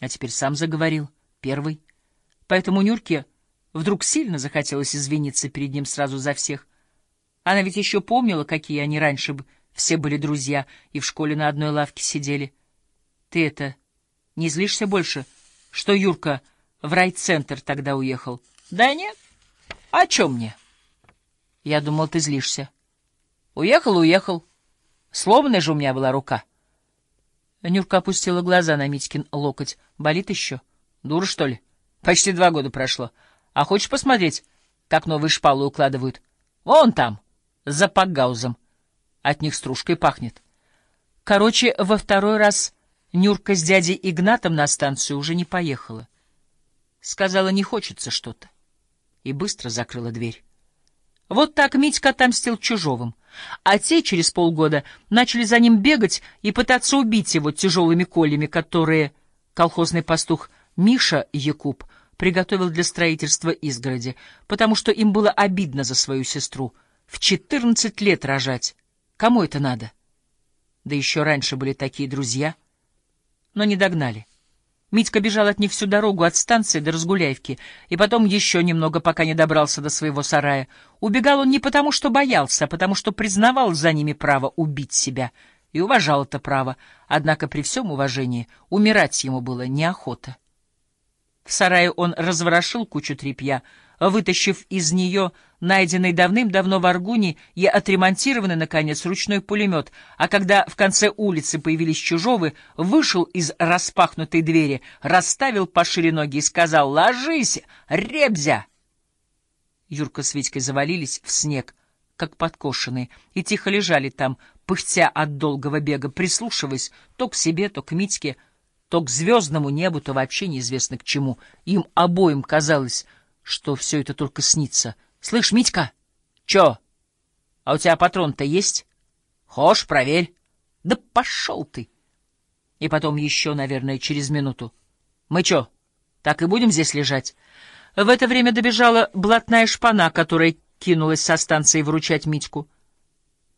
А теперь сам заговорил, первый. Поэтому Нюрке вдруг сильно захотелось извиниться перед ним сразу за всех. Она ведь еще помнила, какие они раньше все были друзья и в школе на одной лавке сидели. Ты это, не злишься больше, что Юрка в райцентр тогда уехал? Да нет. А о чем мне? Я думал, ты злишься. Уехал, уехал. Сломанная же у меня была рука. Нюрка опустила глаза на Митькин локоть. Болит еще? Дура, что ли? Почти два года прошло. А хочешь посмотреть, как новые шпалы укладывают? Вон там, за пакгаузом. От них стружкой пахнет. Короче, во второй раз Нюрка с дядей Игнатом на станцию уже не поехала. Сказала, не хочется что-то. И быстро закрыла дверь. Вот так Митька отомстил Чужовым, а те через полгода начали за ним бегать и пытаться убить его тяжелыми колями, которые колхозный пастух Миша Якуб приготовил для строительства изгороди, потому что им было обидно за свою сестру. В четырнадцать лет рожать. Кому это надо? Да еще раньше были такие друзья. Но не догнали. Митька бежал от них всю дорогу от станции до Разгуляевки, и потом еще немного, пока не добрался до своего сарая. Убегал он не потому, что боялся, а потому, что признавал за ними право убить себя и уважал это право, однако при всем уважении умирать ему было неохота. В сарае он разворошил кучу тряпья — вытащив из нее найденный давным-давно в Аргуне и отремонтированный, наконец, ручной пулемет, а когда в конце улицы появились Чужовы, вышел из распахнутой двери, расставил пошире ноги и сказал «Ложись, ребзя!» Юрка с Витькой завалились в снег, как подкошенные, и тихо лежали там, пыхтя от долгого бега, прислушиваясь то к себе, то к Митьке, то к звездному небу, то вообще неизвестно к чему. Им обоим казалось, что все это только снится. Слышь, Митька? Чё? А у тебя патрон-то есть? Хошь, проверь. Да пошел ты. И потом еще, наверное, через минуту. Мы чё, так и будем здесь лежать? В это время добежала блатная шпана, которая кинулась со станции вручать Митьку.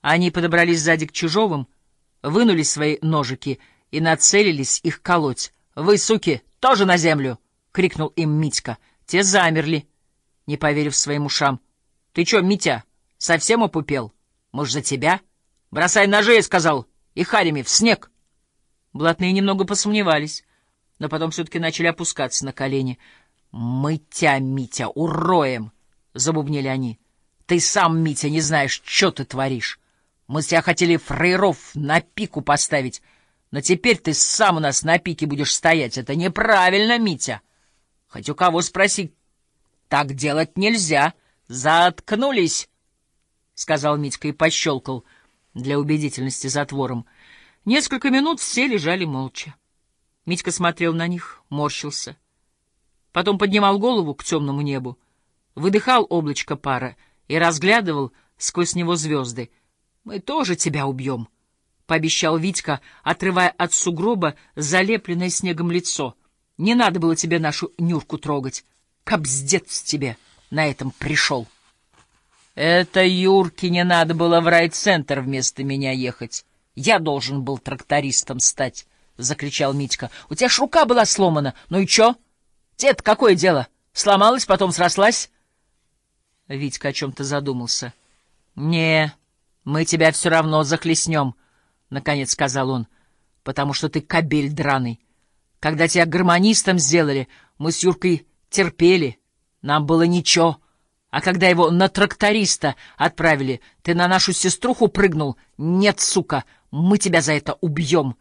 Они подобрались сзади к Чужовым, вынули свои ножики и нацелились их колоть. «Вы, суки, тоже на землю!» — крикнул им Митька. Те замерли, не поверив своим ушам. — Ты чё, Митя, совсем опупел? Может, за тебя? Бросай ножи, я сказал, и харями в снег. Блатные немного посомневались, но потом все-таки начали опускаться на колени. — Мы тебя, Митя, уроем! — забубнили они. — Ты сам, Митя, не знаешь, что ты творишь. Мы тебя хотели фрейров на пику поставить, но теперь ты сам у нас на пике будешь стоять. Это неправильно, Митя. — Хоть у кого спроси. Так делать нельзя. Заткнулись, — сказал Митька и пощелкал для убедительности затвором. Несколько минут все лежали молча. Митька смотрел на них, морщился. Потом поднимал голову к темному небу, выдыхал облачко пара и разглядывал сквозь него звезды. «Мы тоже тебя убьем», — пообещал Витька, отрывая от сугроба залепленное снегом лицо — не надо было тебе нашу Нюрку трогать. Кобздец тебе на этом пришел. Это Юрке не надо было в райцентр вместо меня ехать. Я должен был трактористом стать, — закричал Митька. У тебя ж рука была сломана. Ну и чё? Тебе-то какое дело? Сломалась, потом срослась? Витька о чем-то задумался. — Не, мы тебя все равно захлестнем, — наконец сказал он, — потому что ты кобель драный. Когда тебя гармонистом сделали, мы с Юркой терпели, нам было ничего. А когда его на тракториста отправили, ты на нашу сеструху прыгнул? Нет, сука, мы тебя за это убьем.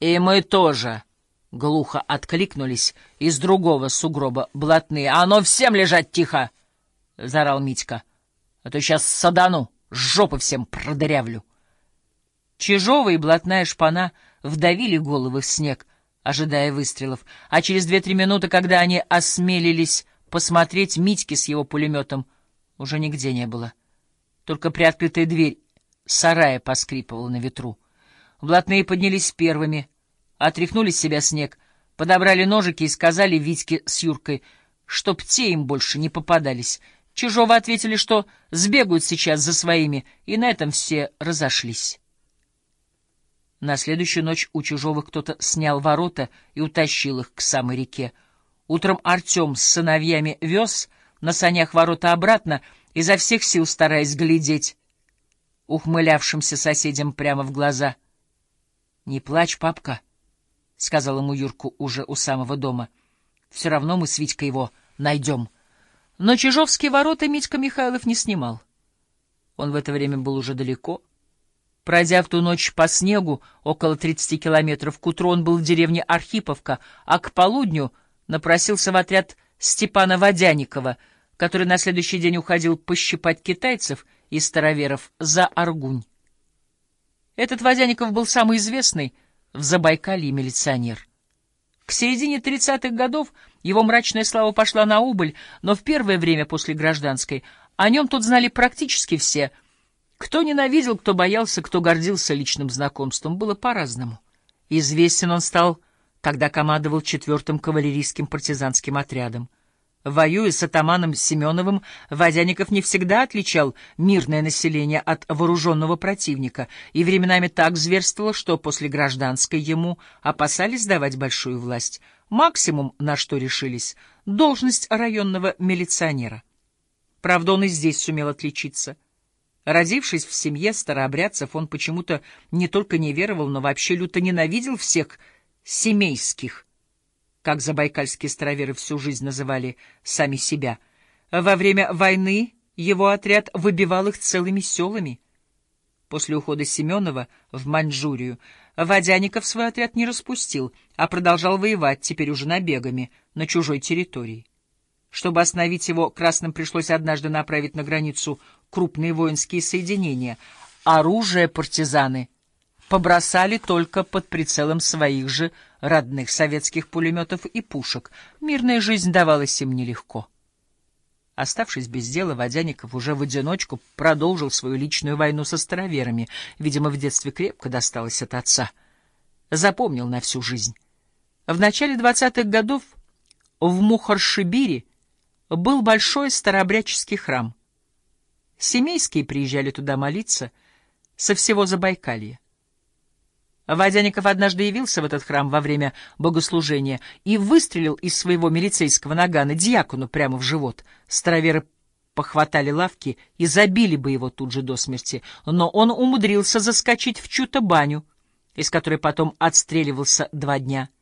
И мы тоже. Глухо откликнулись из другого сугроба блатные. А ну всем лежать тихо! — заорал Митька. — А то сейчас садану, жопы всем продырявлю. Чижова и блатная шпана вдавили головы в снег, ожидая выстрелов, а через две-три минуты, когда они осмелились посмотреть Митьки с его пулеметом, уже нигде не было. Только приоткрытая дверь сарая поскрипывала на ветру. Блатные поднялись первыми, отряхнули с себя снег, подобрали ножики и сказали Витьке с Юркой, чтоб те им больше не попадались. Чужого ответили, что сбегают сейчас за своими, и на этом все разошлись. На следующую ночь у чужого кто-то снял ворота и утащил их к самой реке. Утром Артем с сыновьями вез на санях ворота обратно, изо всех сил стараясь глядеть ухмылявшимся соседям прямо в глаза. — Не плачь, папка, — сказал ему Юрку уже у самого дома. — Все равно мы с Витькой его найдем. Но Чижовские ворота Митька Михайлов не снимал. Он в это время был уже далеко — Пройдя в ту ночь по снегу около 30 километров, к утру он был в деревне Архиповка, а к полудню напросился в отряд Степана Водяникова, который на следующий день уходил пощипать китайцев и староверов за Аргунь. Этот Водяников был самый известный в Забайкалье милиционер. К середине 30-х годов его мрачная слава пошла на убыль, но в первое время после гражданской о нем тут знали практически все — кто ненавидел, кто боялся, кто гордился личным знакомством, было по-разному. Известен он стал, когда командовал четвертым кавалерийским партизанским отрядом. Воюя с атаманом Семеновым, Водяников не всегда отличал мирное население от вооруженного противника, и временами так зверствовало, что после гражданской ему опасались давать большую власть. Максимум, на что решились, — должность районного милиционера. Правда, он и здесь сумел отличиться — Родившись в семье старообрядцев, он почему-то не только не веровал, но вообще люто ненавидел всех семейских, как забайкальские староверы всю жизнь называли сами себя. Во время войны его отряд выбивал их целыми селами. После ухода Семенова в Маньчжурию Водяников свой отряд не распустил, а продолжал воевать, теперь уже набегами, на чужой территории. Чтобы остановить его, красным пришлось однажды направить на границу крупные воинские соединения. Оружие партизаны побросали только под прицелом своих же родных советских пулеметов и пушек. Мирная жизнь давалась им нелегко. Оставшись без дела, Водяников уже в одиночку продолжил свою личную войну со староверами. Видимо, в детстве крепко досталось от отца. Запомнил на всю жизнь. В начале двадцатых годов в Мухаршибире был большой старообрядческий храм. Семейские приезжали туда молиться со всего Забайкалья. Водяников однажды явился в этот храм во время богослужения и выстрелил из своего милицейского нагана дьякону прямо в живот. Староверы похватали лавки и забили бы его тут же до смерти, но он умудрился заскочить в чью-то баню, из которой потом отстреливался два дня —